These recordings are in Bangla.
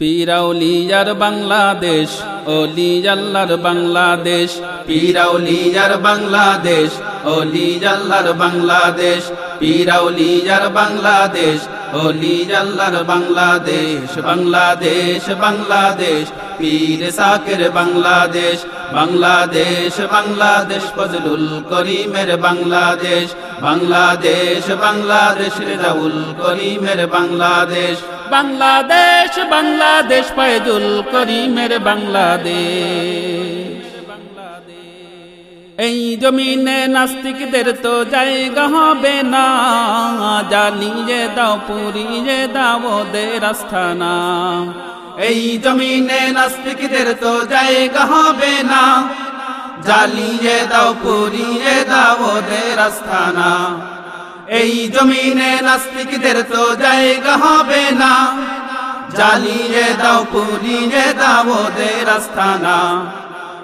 পিরাউলিয়ার বাংলাদেশ ওলি আল্লাহর বাংলাদেশ। পিরাউলিয়ার বাংলাদেশ ওলি আল্লাহর বাংলাদেশ। পিরাউলিয়ার বাংলাদেশ ওলি আল্লাহর বাংলাদেশ। বাংলাদেশ বাংলাদেশ, পীর সাকের বাংলাদেশ। বাংলাদেশ বাংলাদেশ, ফজলুল করিমের বাংলাদেশ। বাংলাদেশ বাংলাদেশ, রেজাউল করিমের বাংলাদেশ। বাংলাদেশ বাংলাদেশ, ফয়জুল করিমের বাংলাদেশ। এই জমিনে নাস্তিকদের তো জায়গা হবে না। জানিয়ে দাও পুরিয়ে দাও ওদের আস্থানা। এই জমিনে নাস্তিকদের তো জায়গা হবে না। জ্বালিয়ে দাও পুরিয়ে দাও ওদের আস্থানা। এই জমিনে নাস্তিকদের তো জায়গা হবে না। জ্বালিয়ে দাও পুরিয়ে দাও ওদের আস্থানা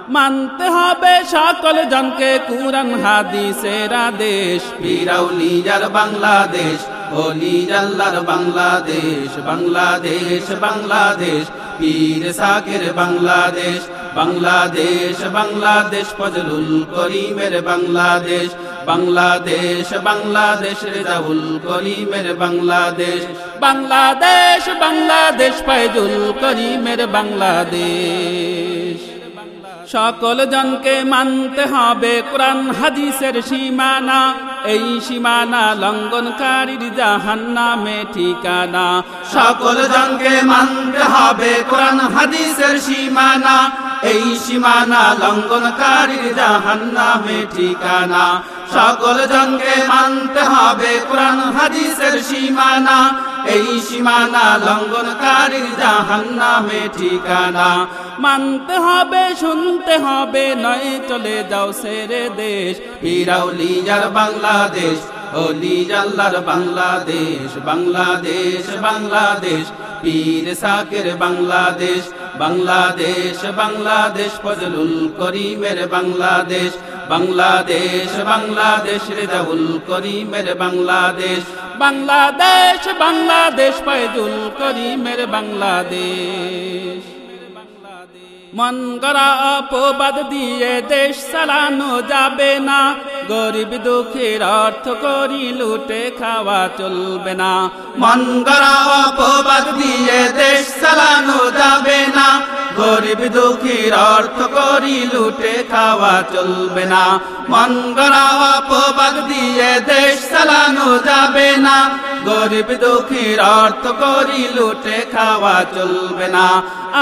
মানতে হবে সকল জনকে কুরআন, হাদিসের আদেশ। বিরাউলিয়ার বাংলাদেশ, ওলি আল্লাহর বাংলাদেশ বাংলাদেশ বাংলাদেশ, পীর সাকের বাংলাদেশ বাংলাদেশ বাংলাদেশ, ফজলুল করিমের বাংলাদেশ। বাংলাদেশ বাংলাদেশ রেজাউল করিমের বাংলাদেশ। বাংলাদেশ বাংলাদেশ, ফয়জুল করিমের বাংলাদেশ। সকল জনকে মানতে হবে কোরআন হাদিসের সীমানা। এই সীমানা লঙ্ঘনকারীর জাহান্নামে ঠিকানা। সকল জনকে মানতে হবে কোরআন হাদিসের সীমানা। এই সীমানা লঙ্ঘনকারীর জাহান্নামে ঠিকানা। সকল জনকে মানতে হবে কোরআন, হাদিসের সীমানা। এই সীমানা লঙ্ঘনকারীর জাহান্নামে ঠিকানা। মানতে হবে, শুনতে হবে, নয় চলে যাও সেরে দেশ। পিরাউলিয়ার বাংলাদেশ ওলি আল্লাহর বাংলাদেশ বাংলাদেশ বাংলাদেশ। পীর সাকের বাংলাদেশ বাংলাদেশ বাংলাদেশ, ফজলুল করিমের বাংলাদেশ। বাংলাদেশ বাংলাদেশ, রেজাউল করিমের বাংলাদেশ। বাংলাদেশ বাংলাদেশ, ফয়জুল করিমের বাংলাদেশ। মন গড়া অপবাদ দিয়ে দেশ চালানো যাবে না। গরিব দুঃখের অর্থ করি লুটে খাওয়া চলবে না। মন গড়া অপবাদ দিয়ে দেশ চালানো যাবে না। গরিব দুঃখীর অর্থ করি লুটে খাওয়া চলবে না। মন গড়া অপবাদ দিয়ে দেশ চালানো যাবে না। গরিব দুঃখীর অর্থ করি লুটে খাওয়া চলবে না।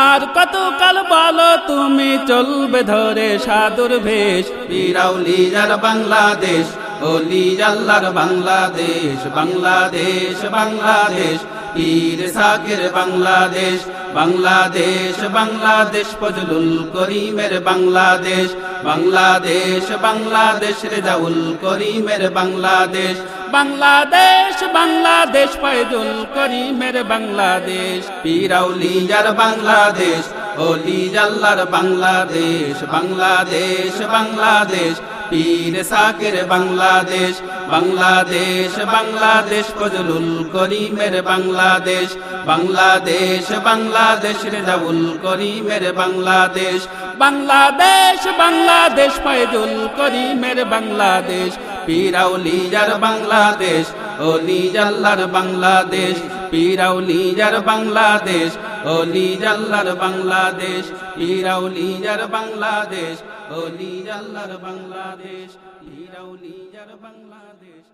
আর কত কাল বলো তুমি চলবে ধরে সাধুর ভেষ। বিরাউলিয়ার বাংলাদেশ ওলি আল্লাহর বাংলাদেশ বাংলাদেশ বাংলাদেশ। পীর সাকের বাংলাদেশ বাংলাদেশ বাংলাদেশ, ফজলুল করিমের বাংলাদেশ বাংলাদেশ বাংলাদেশ, রেজাউল করিমের বাংলাদেশ বাংলাদেশ বাংলাদেশ, ফয়জুল করিমের বাংলাদেশ পিরাউলিয়ার বাংলাদেশ ওলি জাল্লার বাংলাদেশ বাংলাদেশ বাংলাদেশ পীর সাকের বাংলাদেশ বাংলাদেশ বাংলাদেশ, ফজলুল করিমের বাংলাদেশ বাংলাদেশ বাংলাদেশ, রেজাউল করিমের বাংলাদেশ বাংলাদেশ বাংলাদেশ, ফয়জুল করিমের বাংলাদেশ পিরাউলিয়ার বাংলাদেশ ওলি আল্লাহর বাংলাদেশ পিরাউলিয়ার বাংলাদেশ ওলি আল্লাহর বাংলাদেশ পিরাউলিয়ার বাংলাদেশ ওলি আল্লাহর বাংলাদেশ পিরাউলিয়ার বাংলাদেশ।